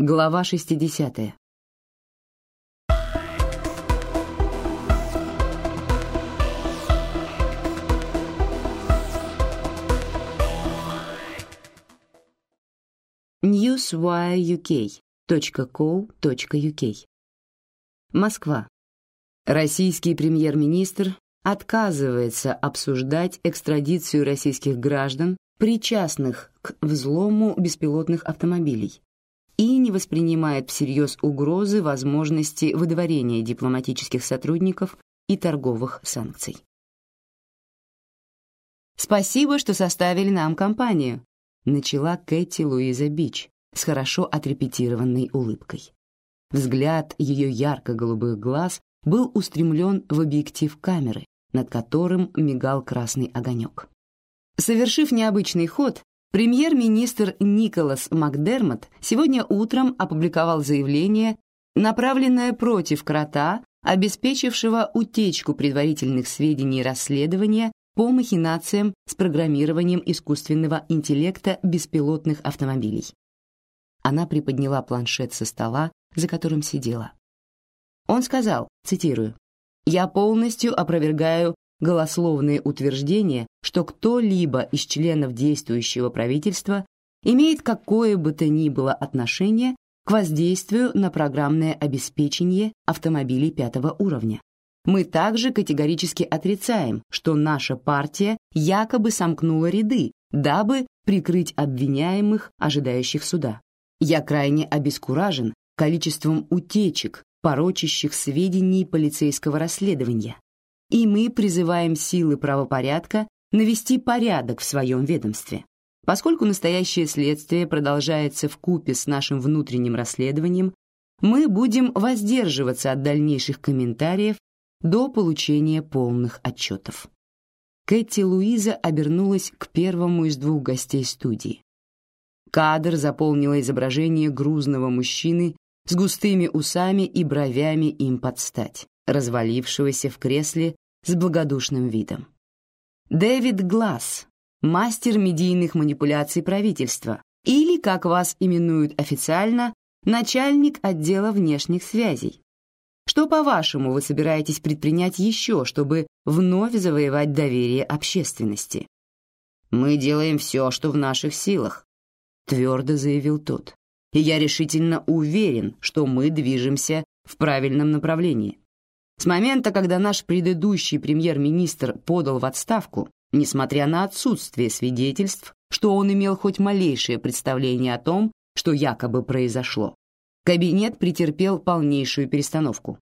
Глава 60. newswireuk.co.uk Москва. Российский премьер-министр отказывается обсуждать экстрадицию российских граждан, причастных к взлому беспилотных автомобилей, и не воспринимает всерьез угрозы возможности выдворения дипломатических сотрудников и торговых санкций. «Спасибо, что составили нам компанию», — начала Кэти Луиза Бич с хорошо отрепетированной улыбкой. Взгляд ее ярко-голубых глаз был устремлен в объектив камеры, над которым мигал красный огонек. Совершив необычный ход, премьер-министр Николас Макдермот сегодня утром опубликовал заявление, направленное против крота, обеспечившего утечку предварительных сведений расследования по махинациям с программированием искусственного интеллекта беспилотных автомобилей. Она приподняла планшет со стола, за которым сидела. Он сказал, цитирую, «Я полностью опровергаю голословные утверждения, что кто-либо из членов действующего правительства имеет какое бы то ни было отношение к воздействию на программное обеспечение автомобилей пятого уровня. Мы также категорически отрицаем, что наша партия якобы сомкнула ряды, дабы прикрыть обвиняемых, ожидающих суда. Я крайне обескуражен количеством утечек, порочащих сведений полицейского расследования, и мы призываем силы правопорядка навести порядок в своем ведомстве. Поскольку настоящее следствие продолжается в купе с нашим внутренним расследованием, мы будем воздерживаться от дальнейших комментариев до получения полных отчетов. Кэти Луиза обернулась к первому из двух гостей студии. Кадр заполнило изображение грузного мужчины с густыми усами и бровями им под стать, развалившегося в кресле с благодушным видом. Дэвид Гласс, мастер медийных манипуляций правительства, или, как вас именуют официально, начальник отдела внешних связей. Что, по-вашему, вы собираетесь предпринять еще, чтобы вновь завоевать доверие общественности? Мы делаем все, что в наших силах, твердо заявил тот. И я решительно уверен, что мы движемся в правильном направлении. С момента, когда наш предыдущий премьер-министр подал в отставку, несмотря на отсутствие свидетельств, что он имел хоть малейшее представление о том, что якобы произошло, кабинет претерпел полнейшую перестановку.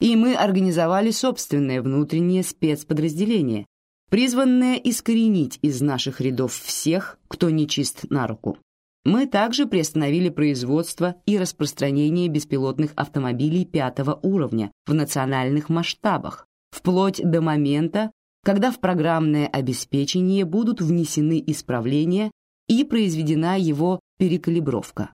И мы организовали собственное внутреннее спецподразделение, призванное искоренить из наших рядов всех, кто нечист на руку. Мы также приостановили производство и распространение беспилотных автомобилей пятого уровня в национальных масштабах, вплоть до момента, когда в программное обеспечение будут внесены исправления и произведена его перекалибровка.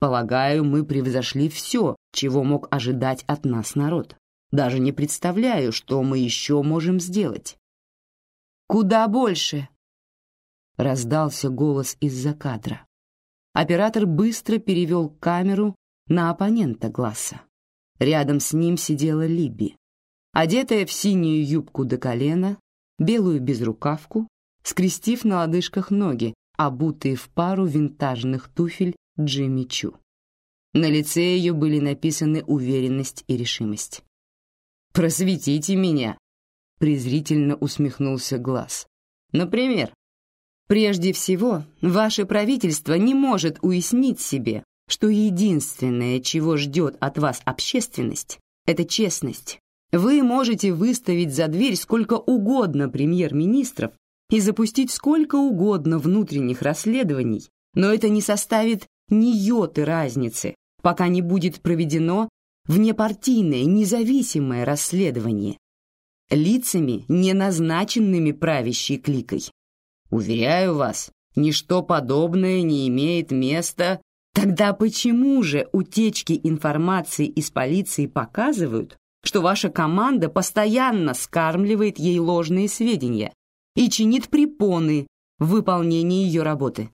Полагаю, мы превзошли все, чего мог ожидать от нас народ. Даже не представляю, что мы еще можем сделать. «Куда больше?» — раздался голос из-за кадра. Оператор быстро перевел камеру на оппонента Гласса. Рядом с ним сидела Либби, одетая в синюю юбку до колена, белую безрукавку, скрестив на лодыжках ноги, обутые в пару винтажных туфель Джимми Чу. На лице ее были написаны уверенность и решимость. «Просветите меня!» — презрительно усмехнулся Глаз. «Например, Прежде всего, ваше правительство не может уяснить себе, что единственное, чего ждет от вас общественность, это честность. Вы можете выставить за дверь сколько угодно премьер-министров и запустить сколько угодно внутренних расследований, но это не составит ни йоты разницы, пока не будет проведено внепартийное независимое расследование лицами, не назначенными правящей кликой. Уверяю вас, ничто подобное не имеет места. Тогда почему же утечки информации из полиции показывают, что ваша команда постоянно скармливает ей ложные сведения и чинит препоны в выполнении ее работы?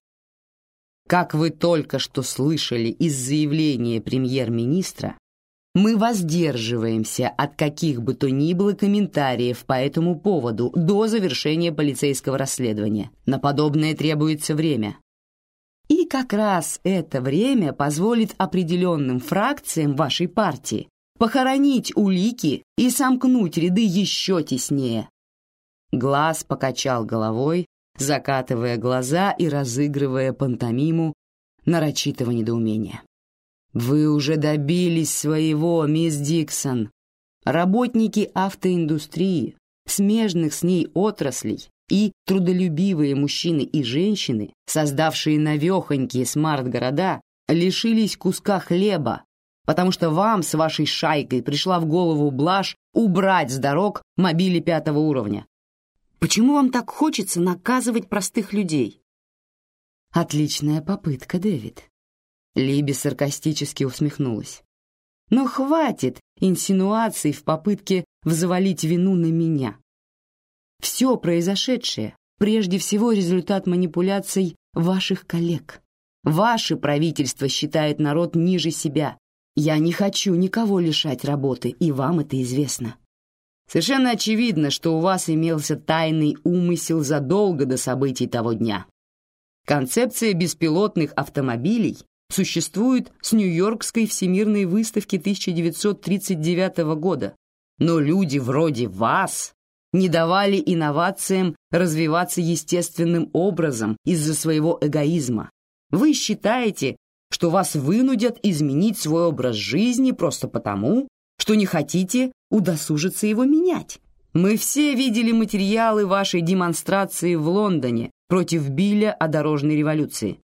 как вы только что слышали из заявления премьер-министра, мы воздерживаемся от каких бы то ни было комментариев по этому поводу до завершения полицейского расследования. На подобное требуется время. И как раз это время позволит определенным фракциям вашей партии похоронить улики и сомкнуть ряды еще теснее. Глаз покачал головой, закатывая глаза и разыгрывая пантомиму нарочитого недоумения. Вы уже добились своего, мисс Диксон. Работники автоиндустрии, смежных с ней отраслей и трудолюбивые мужчины и женщины, создавшие навехонькие смарт-города, лишились куска хлеба, потому что вам с вашей шайкой пришла в голову блажь убрать с дорог мобили пятого уровня. Почему вам так хочется наказывать простых людей? Отличная попытка, Дэвид. Либи саркастически усмехнулась. «Но хватит инсинуаций в попытке взвалить вину на меня. Все произошедшее прежде всего результат манипуляций ваших коллег. Ваше правительство считает народ ниже себя. Я не хочу никого лишать работы, и вам это известно. Совершенно очевидно, что у вас имелся тайный умысел задолго до событий того дня. Концепция беспилотных автомобилей существует с Нью-Йоркской всемирной выставки 1939 года, но люди вроде вас не давали инновациям развиваться естественным образом из-за своего эгоизма. Вы считаете, что вас вынудят изменить свой образ жизни просто потому, что не хотите удосужиться его менять. Мы все видели материалы вашей демонстрации в Лондоне против Билля о дорожной революции.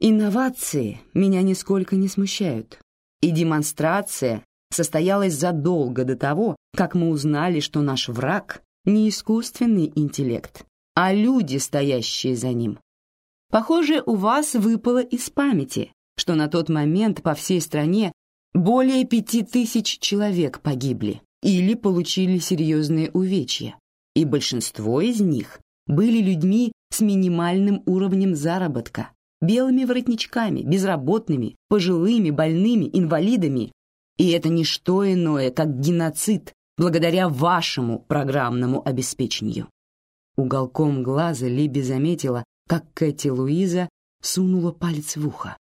Инновации меня нисколько не смущают, и демонстрация состоялась задолго до того, как мы узнали, что наш враг не искусственный интеллект, а люди, стоящие за ним. Похоже, у вас выпало из памяти, что на тот момент по всей стране более пяти тысяч человек погибли или получили серьезные увечья, и большинство из них были людьми с минимальным уровнем заработка, белыми воротничками, безработными, пожилыми, больными, инвалидами. И это не что иное, как геноцид благодаря вашему программному обеспечению. Уголком глаза Либи заметила, как Кэти Луиза сунула палец в ухо.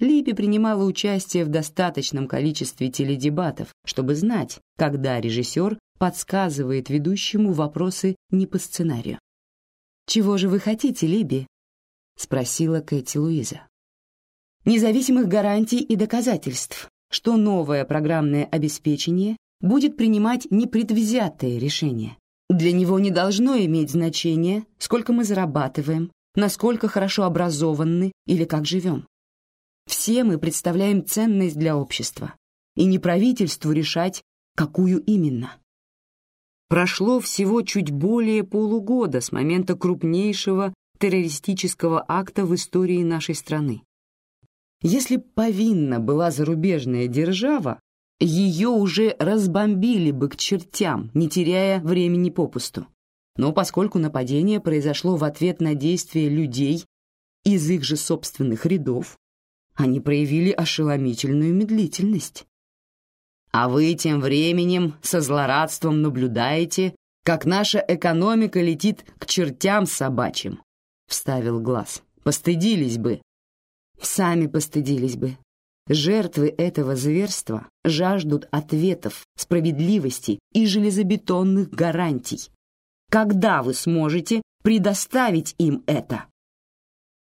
Либи принимала участие в достаточном количестве теледебатов, чтобы знать, когда режиссер подсказывает ведущему вопросы не по сценарию. «Чего же вы хотите, Либи?» Спросила Кэти Луиза. Независимых гарантий и доказательств, что новое программное обеспечение будет принимать непредвзятые решения. Для него не должно иметь значения, сколько мы зарабатываем, насколько хорошо образованы или как живем. Все мы представляем ценность для общества, и не правительству решать, какую именно. Прошло всего чуть более полугода с момента крупнейшего террористического акта в истории нашей страны. Если повинна была зарубежная держава, ее уже разбомбили бы к чертям, не теряя времени попусту. Но поскольку нападение произошло в ответ на действия людей из их же собственных рядов, они проявили ошеломительную медлительность. А вы тем временем со злорадством наблюдаете, как наша экономика летит к чертям собачьим, вставил глаз. Постыдились бы. Сами постыдились бы. Жертвы этого зверства жаждут ответов, справедливости и железобетонных гарантий. Когда вы сможете предоставить им это?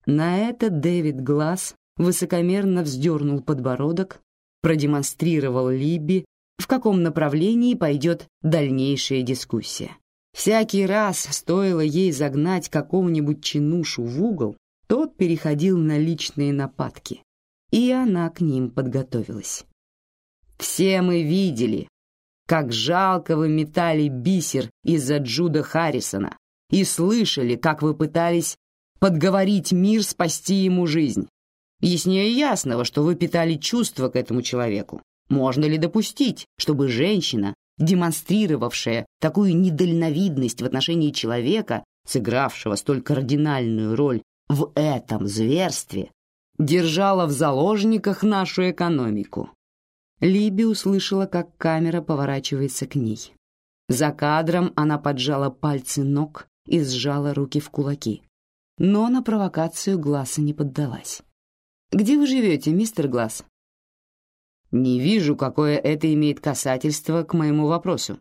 На это Дэвид Глаз высокомерно вздернул подбородок, продемонстрировал Либби, в каком направлении пойдет дальнейшая дискуссия. Всякий раз, стоило ей загнать какого-нибудь чинушу в угол, тот переходил на личные нападки, и она к ним подготовилась. Все мы видели, как жалко вы метали бисер из-за Джуда Харрисона, и слышали, как вы пытались подговорить мир спасти ему жизнь. Яснее ясного, что вы питали чувства к этому человеку. Можно ли допустить, чтобы женщина демонстрировавшая такую недальновидность в отношении человека, сыгравшего столь кардинальную роль в этом зверстве держала в заложниках нашу экономику. Либи услышала, как камера поворачивается к ней. За кадром она поджала пальцы ног и сжала руки в кулаки. Но на провокацию Гласса не поддалась. «Где вы живете, мистер Гласс?» «Не вижу, какое это имеет касательство к моему вопросу».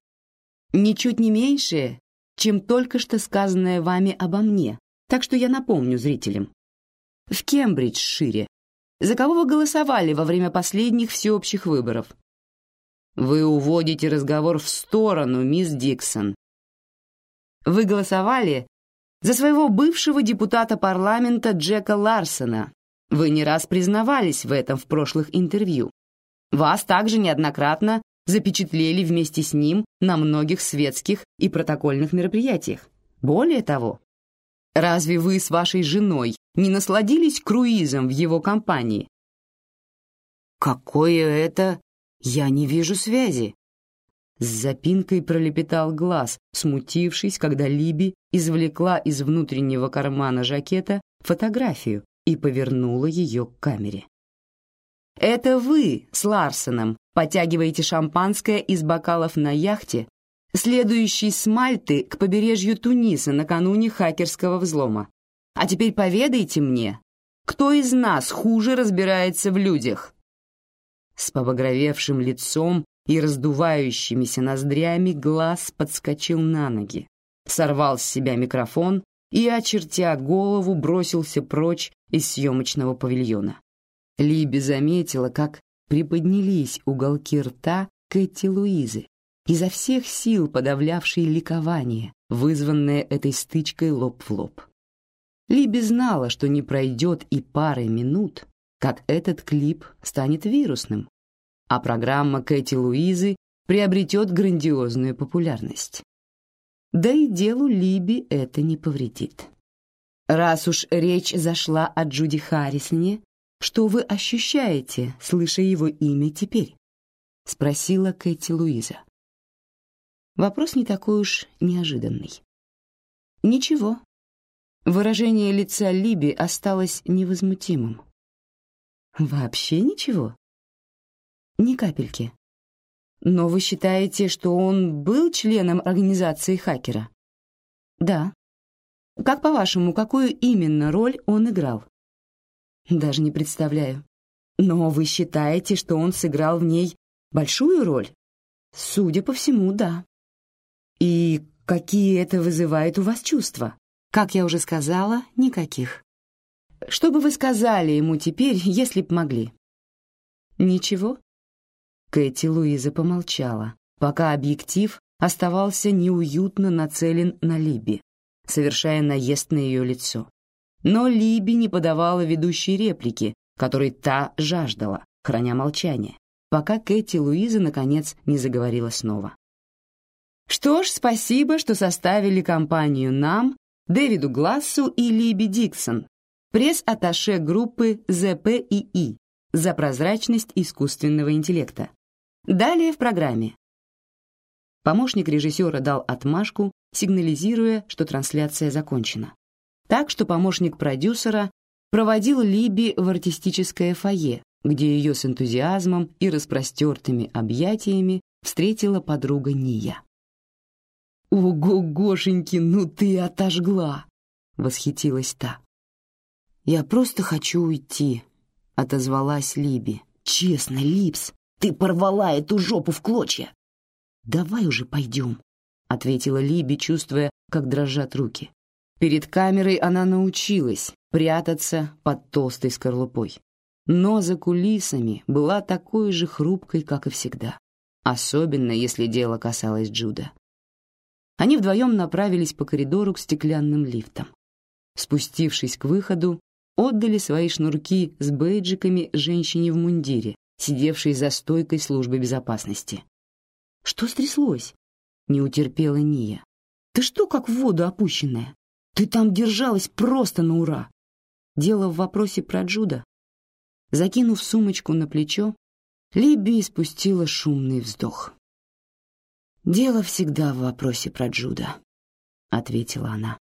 «Ничуть не меньшее, чем только что сказанное вами обо мне, так что я напомню зрителям. В Кембриджшире. За кого вы голосовали во время последних всеобщих выборов? Вы уводите разговор в сторону, мисс Диксон. Вы голосовали за своего бывшего депутата парламента Джека Ларсона. Вы не раз признавались в этом в прошлых интервью. Вас также неоднократно запечатлели вместе с ним на многих светских и протокольных мероприятиях. Более того, разве вы с вашей женой не насладились круизом в его компании? Какое это? Я не вижу связи. С запинкой пролепетал глаз, смутившись, когда Либи извлекла из внутреннего кармана жакета фотографию и повернула ее к камере. Это вы с Ларсеном потягиваете шампанское из бокалов на яхте, следующей с Мальты к побережью Туниса накануне хакерского взлома. А теперь поведайте мне, кто из нас хуже разбирается в людях?» С побагровевшим лицом и раздувающимися ноздрями глаз подскочил на ноги, сорвал с себя микрофон и, очертя голову, бросился прочь из съемочного павильона. Либи заметила, как приподнялись уголки рта Кэти Луизы, изо всех сил подавлявшей ликование, вызванное этой стычкой лоб в лоб. Либи знала, что не пройдет и пары минут, как этот клип станет вирусным, а программа Кэти Луизы приобретет грандиозную популярность. Да и делу Либи это не повредит. Раз уж речь зашла о Джуди Харрисоне, что вы ощущаете, слыша его имя теперь? Спросила Кэти Луиза. Вопрос не такой уж неожиданный. Ничего. Выражение лица Либи осталось невозмутимым. Вообще ничего? Ни капельки. Но вы считаете, что он был членом организации хакера? Да. Как по-вашему, какую именно роль он играл? Даже не представляю. Но вы считаете, что он сыграл в ней большую роль? Судя по всему, да. И какие это вызывает у вас чувства? Как я уже сказала, никаких. Что бы вы сказали ему теперь, если б могли? Ничего? Кэти Луиза помолчала, пока объектив оставался неуютно нацелен на Либи, совершая наезд на ее лицо. Но Либи не подавала ведущей реплики, которой та жаждала, храня молчание, пока Кэти Луиза, наконец, не заговорила снова. «Что ж, спасибо, что составили компанию нам, Дэвиду Глассу и Либи Диксон, пресс-атташе группы ЗПИИ за прозрачность искусственного интеллекта. Далее в программе. Помощник режиссера дал отмашку, сигнализируя, что трансляция закончена так что помощник продюсера проводил Либи в артистическое фойе, где ее с энтузиазмом и распростертыми объятиями встретила подруга Ния. «Ого, Гошеньки, ну ты отожгла!» — восхитилась та. «Я просто хочу уйти», — отозвалась Либи. «Честно, Липс, ты порвала эту жопу в клочья!» «Давай уже пойдем», — ответила Либи, чувствуя, как дрожат руки. Перед камерой она научилась прятаться под толстой скорлупой. Но за кулисами была такой же хрупкой, как и всегда. Особенно, если дело касалось Джуда. Они вдвоем направились по коридору к стеклянным лифтам. Спустившись к выходу, отдали свои шнурки с бейджиками женщине в мундире, сидевшей за стойкой службы безопасности. «Что стряслось?» — не утерпела Ния. «Ты что, как в воду опущенная? Ты там держалась просто на ура. Дело в вопросе про Джуда. Закинув сумочку на плечо, Либби испустила шумный вздох. «Дело всегда в вопросе про Джуда», — ответила она.